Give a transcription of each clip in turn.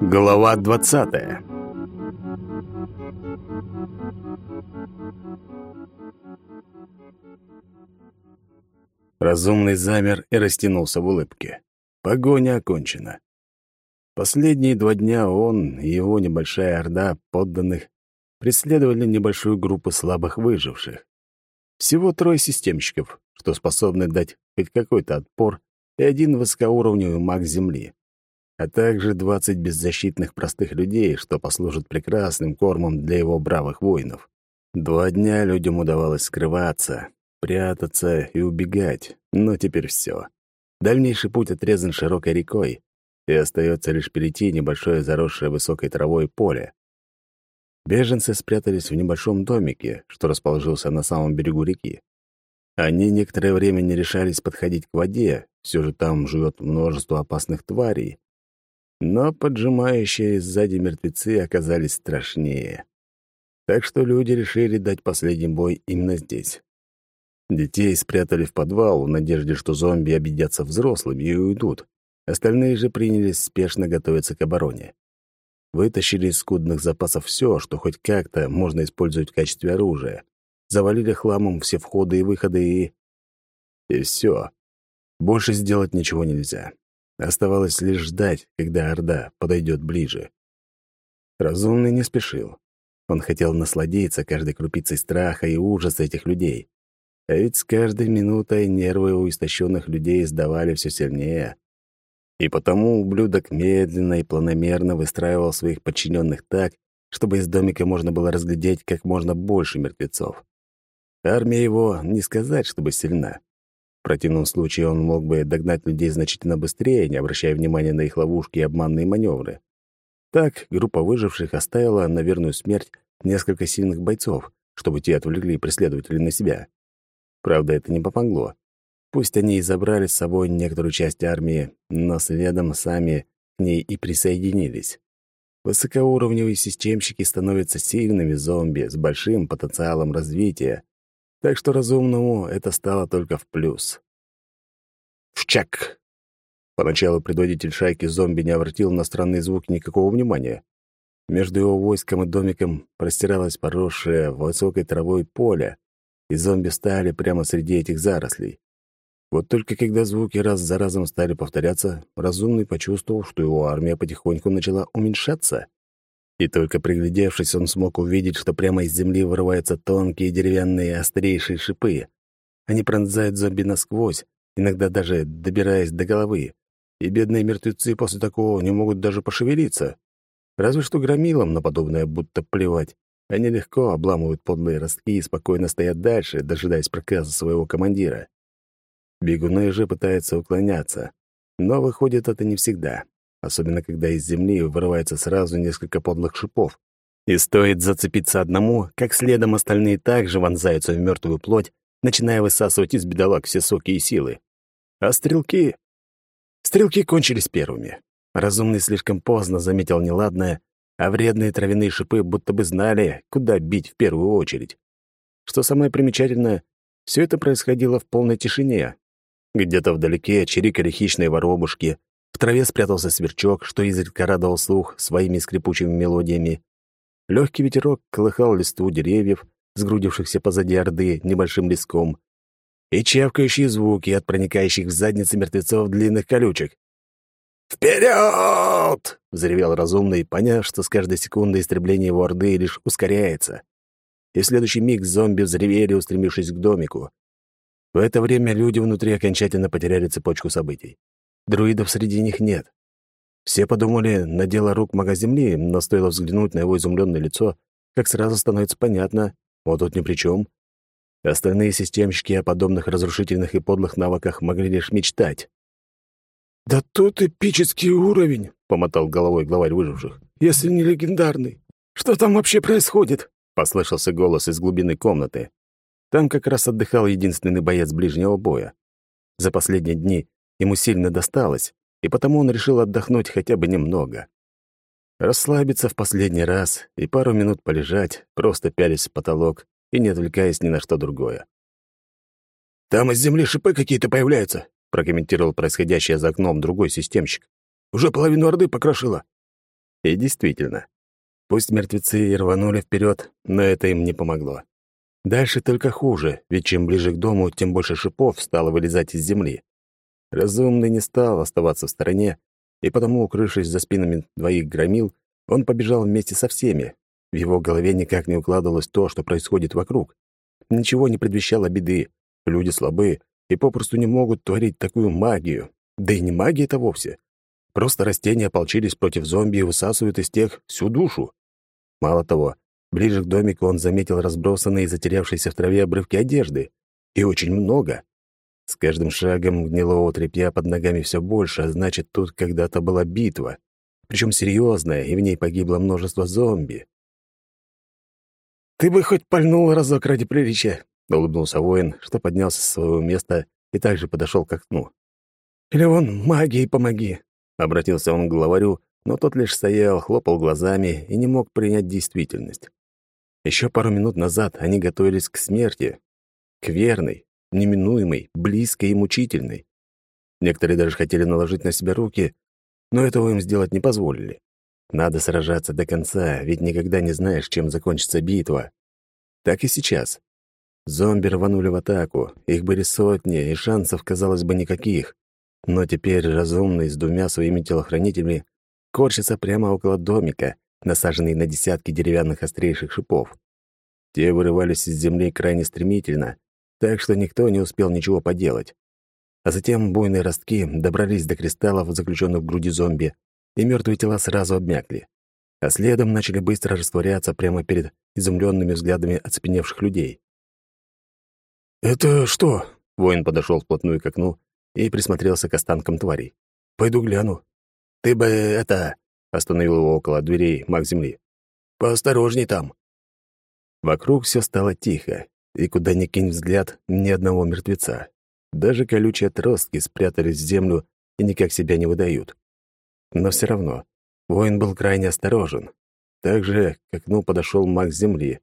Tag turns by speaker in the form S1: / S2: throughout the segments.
S1: Глава двадцатая Разумный замер и растянулся в улыбке. Погоня окончена. Последние два дня он и его небольшая орда подданных преследовали небольшую группу слабых выживших. Всего трое системщиков, что способны дать хоть какой-то отпор, и один высокоуровневый маг Земли, а также двадцать беззащитных простых людей, что послужат прекрасным кормом для его бравых воинов. Два дня людям удавалось скрываться, прятаться и убегать, но теперь все. Дальнейший путь отрезан широкой рекой, и остается лишь перейти небольшое заросшее высокой травой поле. Беженцы спрятались в небольшом домике, что расположился на самом берегу реки. Они некоторое время не решались подходить к воде, все же там живет множество опасных тварей. Но поджимающие сзади мертвецы оказались страшнее. Так что люди решили дать последний бой именно здесь. Детей спрятали в подвал в надежде, что зомби объедятся взрослыми и уйдут. Остальные же принялись спешно готовиться к обороне. Вытащили из скудных запасов все, что хоть как-то можно использовать в качестве оружия. Завалили хламом все входы и выходы и... И все. Больше сделать ничего нельзя. Оставалось лишь ждать, когда Орда подойдет ближе. Разумный не спешил. Он хотел насладиться каждой крупицей страха и ужаса этих людей. А ведь с каждой минутой нервы у истощенных людей сдавали все сильнее. И потому ублюдок медленно и планомерно выстраивал своих подчиненных так, чтобы из домика можно было разглядеть как можно больше мертвецов. Армия его не сказать, чтобы сильна. В противном случае он мог бы догнать людей значительно быстрее, не обращая внимания на их ловушки и обманные маневры. Так группа выживших оставила на верную смерть несколько сильных бойцов, чтобы те отвлекли преследователей на себя. Правда, это не помогло. Пусть они и забрали с собой некоторую часть армии, но следом сами к ней и присоединились. Высокоуровневые системщики становятся сильными зомби с большим потенциалом развития, так что разумному это стало только в плюс. Вчак! Поначалу предводитель шайки зомби не обратил на странные звуки никакого внимания. Между его войском и домиком простиралось поросшее высокой травой поле, и зомби стали прямо среди этих зарослей. Вот только когда звуки раз за разом стали повторяться, разумный почувствовал, что его армия потихоньку начала уменьшаться. И только приглядевшись, он смог увидеть, что прямо из земли вырываются тонкие деревянные острейшие шипы. Они пронзают зомби насквозь, иногда даже добираясь до головы. И бедные мертвецы после такого не могут даже пошевелиться. Разве что громилам на подобное будто плевать. Они легко обламывают подлые ростки и спокойно стоят дальше, дожидаясь проказа своего командира. Бегуны же пытаются уклоняться, но выходит это не всегда, особенно когда из земли вырывается сразу несколько подлых шипов. И стоит зацепиться одному, как следом остальные также вонзаются в мертвую плоть, начиная высасывать из бедолаг все соки и силы. А стрелки... Стрелки кончились первыми. Разумный слишком поздно заметил неладное а вредные травяные шипы будто бы знали, куда бить в первую очередь. Что самое примечательное, все это происходило в полной тишине. Где-то вдалеке чирикали хищные воробушки, в траве спрятался сверчок, что изредка радовал слух своими скрипучими мелодиями. Легкий ветерок колыхал листву деревьев, сгрудившихся позади орды небольшим леском, и чавкающие звуки от проникающих в задницы мертвецов длинных колючек. «Вперед!» — взревел разумный, поняв, что с каждой секундой истребление его орды лишь ускоряется. И в следующий миг зомби взревели, устремившись к домику. В это время люди внутри окончательно потеряли цепочку событий. Друидов среди них нет. Все подумали на дело рук мага Земли, но стоило взглянуть на его изумленное лицо, как сразу становится понятно, вот тут ни при чем. Остальные системщики о подобных разрушительных и подлых навыках могли лишь мечтать.
S2: «Да тут эпический уровень», — помотал головой главарь выживших, «если не легендарный. Что там вообще происходит?»
S1: — послышался голос из глубины комнаты. Там как раз отдыхал единственный боец ближнего боя. За последние дни ему сильно досталось, и потому он решил отдохнуть хотя бы немного. Расслабиться в последний раз и пару минут полежать, просто пялись в потолок и не отвлекаясь ни на что другое.
S2: «Там из земли шипы какие-то появляются»,
S1: прокомментировал происходящее за окном другой системщик.
S2: Уже половину Орды покрошила».
S1: И действительно, пусть мертвецы и рванули вперед, но это им не помогло. Дальше только хуже, ведь чем ближе к дому, тем больше шипов стало вылезать из земли. Разумный не стал оставаться в стороне, и потому, укрывшись за спинами двоих громил, он побежал вместе со всеми. В его голове никак не укладывалось то, что происходит вокруг. Ничего не предвещало беды. Люди слабы и попросту не могут творить такую магию. Да и не магия это вовсе. Просто растения ополчились против зомби и высасывают из тех всю душу. Мало того, ближе к домику он заметил разбросанные и затерявшиеся в траве обрывки одежды. И очень много. С каждым шагом гнилого тряпья под ногами все больше, а значит, тут когда-то была битва. Причем серьезная, и в ней погибло множество зомби.
S2: «Ты бы хоть пальнул разок ради приличия», — улыбнулся воин, что поднялся с своего места и также подошел к окну. «Или вон магией помоги», — обратился он к главарю, но тот лишь стоял, хлопал глазами и не мог принять действительность. Еще пару минут назад они готовились к смерти, к верной, неминуемой, близкой и мучительной. Некоторые даже хотели наложить на себя руки, но этого им сделать не позволили. Надо сражаться до конца, ведь никогда не знаешь, чем закончится битва. Так и сейчас. Зомби рванули в атаку, их были сотни, и шансов, казалось бы, никаких. Но теперь разумный с двумя своими телохранителями корчится прямо около домика, насаженный на десятки деревянных острейших шипов. Те вырывались из земли крайне стремительно, так что никто не успел ничего поделать. А затем буйные ростки добрались до кристаллов, заключенных в груди зомби, и мертвые тела сразу обмякли. А следом начали быстро растворяться прямо перед изумленными взглядами оцепеневших людей. «Это что?»
S1: — воин подошел вплотную к окну и присмотрелся к останкам тварей.
S2: «Пойду гляну».
S1: «Ты бы это...» — остановил его около дверей маг земли.
S2: «Поосторожней там».
S1: Вокруг все стало тихо, и куда ни кинь взгляд, ни одного мертвеца. Даже колючие отростки спрятались в землю и никак себя не выдают. Но все равно, воин был крайне осторожен. Так же, к окну подошел маг земли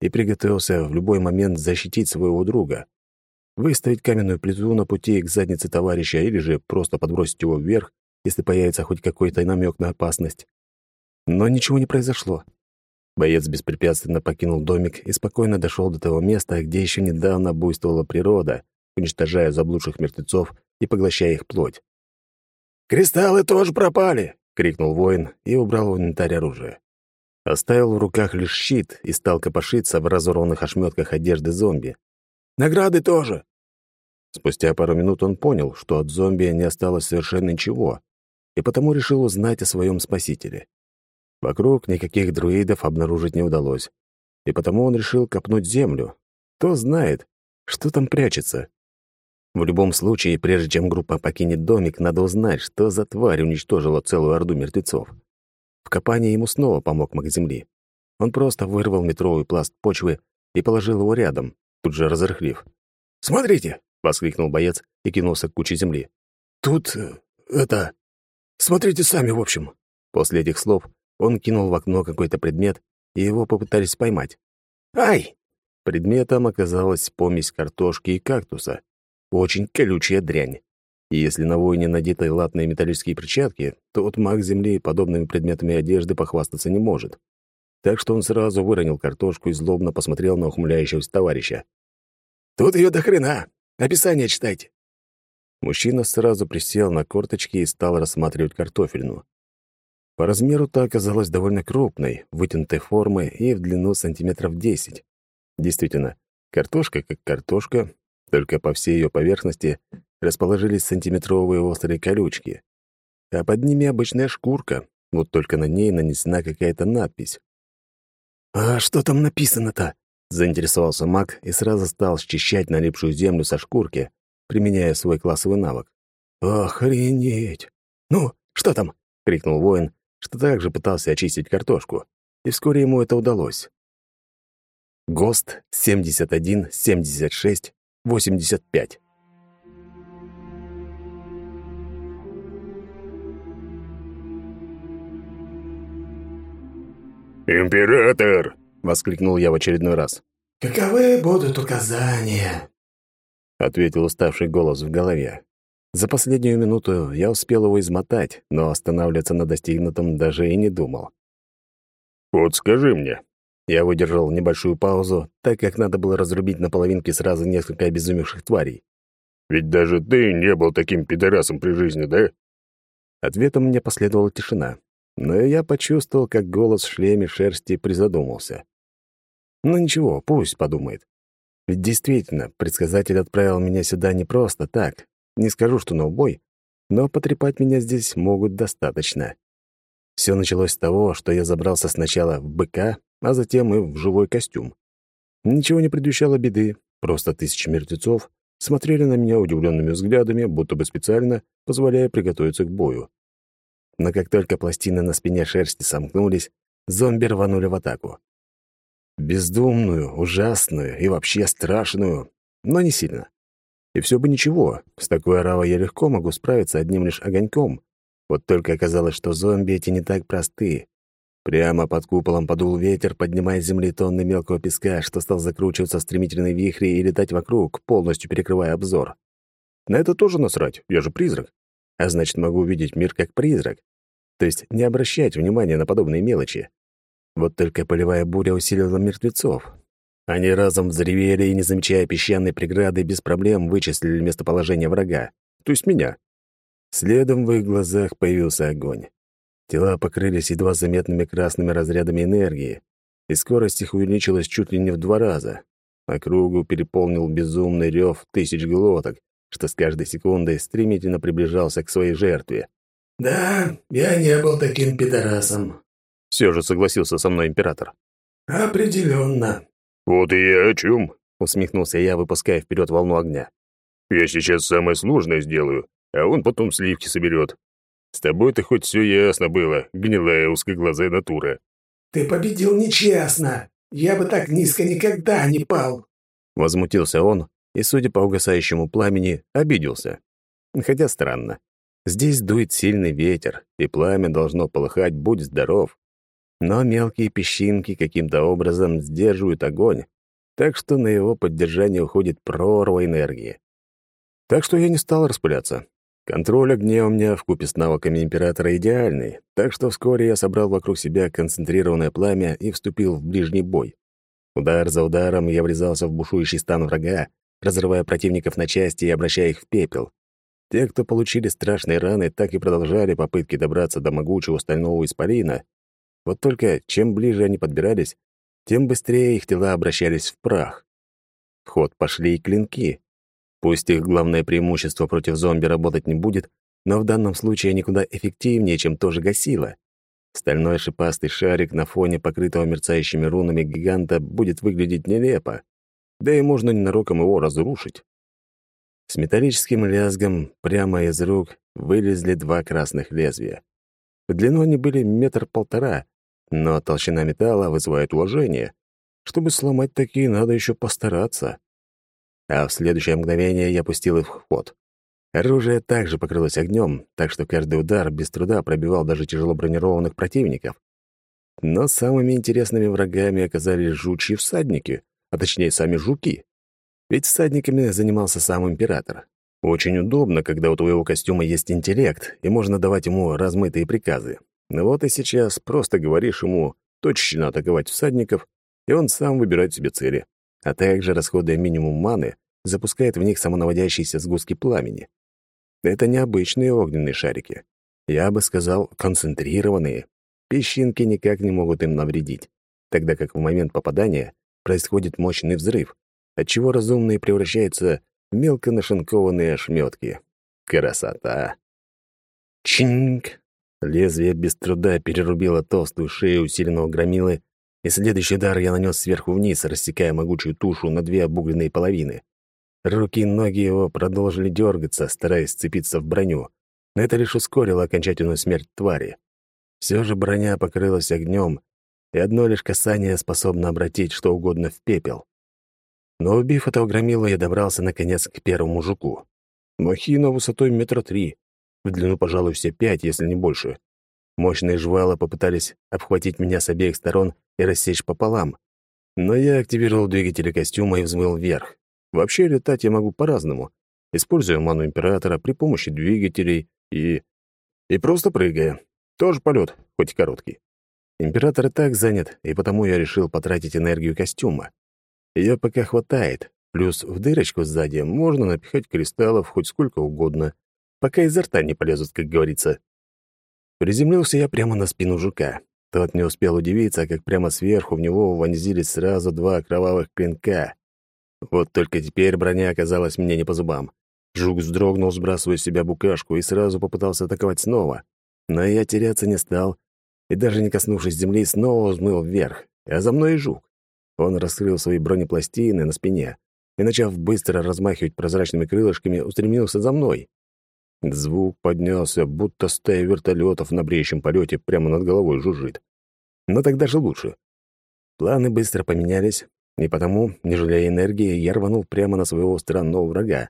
S1: и приготовился в любой момент защитить своего друга. Выставить каменную плиту на пути к заднице товарища или же просто подбросить его вверх, если появится хоть какой-то намек на опасность. Но ничего не произошло. Боец беспрепятственно покинул домик и спокойно дошел до того места, где еще недавно буйствовала природа, уничтожая заблудших мертвецов и поглощая их плоть.
S2: «Кристаллы тоже пропали!»
S1: — крикнул воин и убрал в инвентарь оружие. Оставил в руках лишь щит и стал копошиться в разорванных ошметках одежды зомби.
S2: «Награды тоже!»
S1: Спустя пару минут он понял, что от зомби не осталось совершенно ничего, и потому решил узнать о своем спасителе. Вокруг никаких друидов обнаружить не удалось, и потому он решил копнуть землю. Кто знает, что там прячется. В любом случае, прежде чем группа покинет домик, надо узнать, что за тварь уничтожила целую орду мертвецов. В копании ему снова помог маг земли. Он просто вырвал метровый пласт почвы и положил его рядом, тут же разрыхлив.
S2: «Смотрите!»
S1: — воскликнул боец и кинулся к куче земли.
S2: «Тут... Э, это... Смотрите сами, в общем».
S1: После этих слов он кинул в окно какой-то предмет, и его попытались поймать.
S2: «Ай!»
S1: Предметом оказалась помесь картошки и кактуса. Очень колючая дрянь. И если на воине надеты латные металлические перчатки, то вот маг земли подобными предметами одежды похвастаться не может. Так что он сразу выронил картошку и злобно посмотрел на ухмыляющегося товарища.
S2: «Тут ее до хрена! Описание читайте!»
S1: Мужчина сразу присел на корточки и стал рассматривать картофельну. По размеру-то оказалась довольно крупной, вытянутой формы и в длину сантиметров десять. Действительно, картошка как картошка, только по всей ее поверхности расположились сантиметровые острые колючки. А под ними обычная шкурка, вот только на ней нанесена какая-то надпись.
S2: «А что там написано-то?»
S1: — заинтересовался маг и сразу стал счищать налипшую землю со шкурки, применяя свой классовый навык.
S2: «Охренеть! Ну, что там?»
S1: — крикнул воин, что также пытался очистить картошку, и вскоре ему это удалось. ГОСТ 7176 85
S2: «Император!»
S1: — воскликнул я в очередной раз.
S2: «Каковы будут указания?»
S1: — ответил уставший голос в голове. За последнюю минуту я успел его измотать, но останавливаться на достигнутом даже и не думал.
S2: «Вот скажи мне».
S1: Я выдержал небольшую паузу, так как надо было разрубить на половинки сразу несколько обезумевших тварей.
S2: «Ведь даже ты не был таким пидорасом при жизни, да?»
S1: Ответом мне последовала тишина, но я почувствовал, как голос в шлеме шерсти призадумался. Ну ничего, пусть подумает. Ведь действительно, предсказатель отправил меня сюда не просто так. Не скажу, что на убой, но потрепать меня здесь могут достаточно. Все началось с того, что я забрался сначала в быка, а затем и в живой костюм. Ничего не предвещало беды, просто тысячи мертвецов смотрели на меня удивленными взглядами, будто бы специально позволяя приготовиться к бою. Но как только пластины на спине шерсти сомкнулись, зомби рванули в атаку. Бездумную, ужасную и вообще страшную, но не сильно. И все бы ничего, с такой оравой я легко могу справиться одним лишь огоньком. Вот только оказалось, что зомби эти не так просты. Прямо под куполом подул ветер, поднимая с земли тонны мелкого песка, что стал закручиваться в стремительной вихре и летать вокруг, полностью перекрывая обзор. На это тоже насрать, я же призрак. А значит, могу увидеть мир как призрак. То есть не обращать внимания на подобные мелочи. Вот только полевая буря усилила мертвецов. Они разом взревели и, не замечая песчаной преграды, без проблем вычислили местоположение врага, то есть меня. Следом в их глазах появился огонь. Тела покрылись едва заметными красными разрядами энергии, и скорость их увеличилась чуть ли не в два раза. Округу переполнил безумный рев тысяч глоток, что с каждой секундой стремительно приближался к своей жертве.
S3: «Да, я не был таким пидорасом»,
S1: все же согласился со мной император.
S3: «Определенно».
S2: «Вот и я о чем», —
S1: усмехнулся я, выпуская вперед волну огня.
S2: «Я сейчас самое сложное сделаю, а он потом сливки соберет. С тобой-то хоть все ясно было, гнилая узкоглазая натура».
S3: «Ты победил нечестно. Я бы так низко никогда не пал».
S1: Возмутился он и, судя по угасающему пламени, обиделся. Хотя странно. Здесь дует сильный ветер, и пламя должно полыхать, будь здоров но мелкие песчинки каким-то образом сдерживают огонь, так что на его поддержание уходит прорва энергии. Так что я не стал распыляться. Контроль огня у меня вкупе с навыками императора идеальный, так что вскоре я собрал вокруг себя концентрированное пламя и вступил в ближний бой. Удар за ударом я врезался в бушующий стан врага, разрывая противников на части и обращая их в пепел. Те, кто получили страшные раны, так и продолжали попытки добраться до могучего стального испарина, вот только чем ближе они подбирались, тем быстрее их тела обращались в прах. В ход пошли и клинки. Пусть их главное преимущество против зомби работать не будет, но в данном случае они куда эффективнее, чем тоже гасило. Стальной шипастый шарик на фоне покрытого мерцающими рунами гиганта будет выглядеть нелепо, да и можно ненароком его разрушить. С металлическим лязгом прямо из рук вылезли два красных лезвия. В длину они были метр-полтора, но толщина металла вызывает уважение. Чтобы сломать такие, надо еще постараться. А в следующее мгновение я пустил их в ход. Оружие также покрылось огнем, так что каждый удар без труда пробивал даже тяжело бронированных противников. Но самыми интересными врагами оказались жучьи всадники, а точнее сами жуки. Ведь всадниками занимался сам император. Очень удобно, когда у твоего костюма есть интеллект, и можно давать ему размытые приказы. Ну вот и сейчас просто говоришь ему точечно атаковать всадников, и он сам выбирает себе цели, а также, расходуя минимум маны, запускает в них самонаводящиеся сгустки пламени. Это необычные огненные шарики. Я бы сказал, концентрированные. Песчинки никак не могут им навредить, тогда как в момент попадания происходит мощный взрыв, отчего разумные превращаются в мелко нашинкованные ошметки. Красота! Чинг! Лезвие без труда перерубило толстую шею усиленного громилы, и следующий удар я нанес сверху вниз, рассекая могучую тушу на две обугленные половины. Руки и ноги его продолжили дергаться, стараясь сцепиться в броню, но это лишь ускорило окончательную смерть твари. Все же броня покрылась огнем, и одно лишь касание способно обратить что угодно в пепел. Но убив этого громила, я добрался наконец к первому жуку. Махина высотой метра три, в длину, пожалуй, все пять, если не больше. Мощные жвала попытались обхватить меня с обеих сторон и рассечь пополам. Но я активировал двигатели костюма и взмыл вверх. Вообще летать я могу по-разному. используя ману Императора при помощи двигателей и... и просто прыгая. Тоже полет, хоть и короткий. Император и так занят, и потому я решил потратить энергию костюма. Ее пока хватает, плюс в дырочку сзади можно напихать кристаллов хоть сколько угодно, пока изо рта не полезут, как говорится. Приземлился я прямо на спину жука. Тот не успел удивиться, как прямо сверху в него вонзились сразу два кровавых клинка. Вот только теперь броня оказалась мне не по зубам. Жук вздрогнул, сбрасывая с себя букашку, и сразу попытался атаковать снова. Но я теряться не стал, и даже не коснувшись земли, снова взмыл вверх, а за мной и жук. Он раскрыл свои бронепластины на спине и, начав быстро размахивать прозрачными крылышками, устремился за мной. Звук поднялся, будто стая вертолетов на бреющем полете прямо над головой жужжит. Но тогда же лучше. Планы быстро поменялись, и потому, не жалея энергии, я рванул прямо на своего странного врага.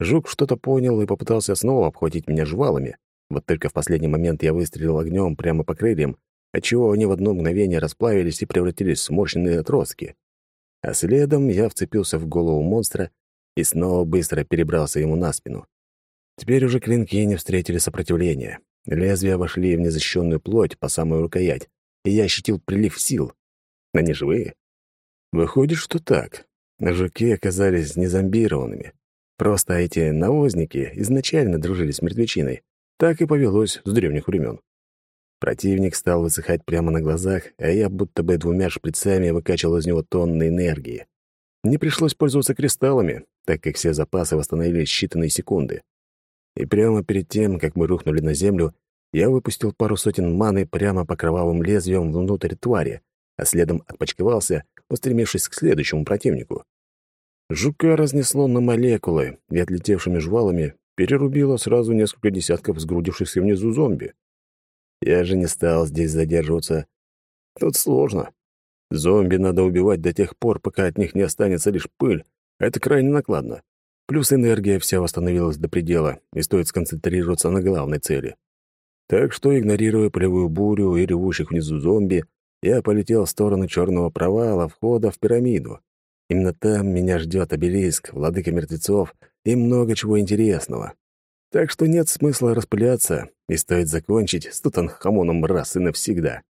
S1: Жук что-то понял и попытался снова обхватить меня жвалами. Вот только в последний момент я выстрелил огнем прямо по крыльям, отчего они в одно мгновение расплавились и превратились в сморщенные отростки. А следом я вцепился в голову монстра и снова быстро перебрался ему на спину. Теперь уже клинки не встретили сопротивления. Лезвия вошли в незащищенную плоть по самую рукоять, и я ощутил прилив сил. Они живые? Выходит, что так. Жуки оказались не зомбированными. Просто эти навозники изначально дружили с мертвечиной. Так и повелось с древних времен. Противник стал высыхать прямо на глазах, а я будто бы двумя шприцами выкачивал из него тонны энергии. Не пришлось пользоваться кристаллами, так как все запасы восстановились считанные секунды. И прямо перед тем, как мы рухнули на землю, я выпустил пару сотен маны прямо по кровавым лезвиям внутрь твари, а следом отпочковался, устремившись к следующему противнику. Жука разнесло на молекулы, и отлетевшими жвалами перерубило сразу несколько десятков сгрудившихся внизу зомби. Я же не стал здесь задерживаться. Тут сложно. Зомби надо убивать до тех пор, пока от них не останется лишь пыль, это крайне накладно. Плюс энергия вся восстановилась до предела, и стоит сконцентрироваться на главной цели. Так что, игнорируя полевую бурю и ревущих внизу зомби, я полетел в сторону черного провала входа в пирамиду. Именно там меня ждет обелиск, владыка мертвецов и много чего интересного. Так что нет смысла распыляться, и стоит закончить с Тутанхамоном раз и навсегда.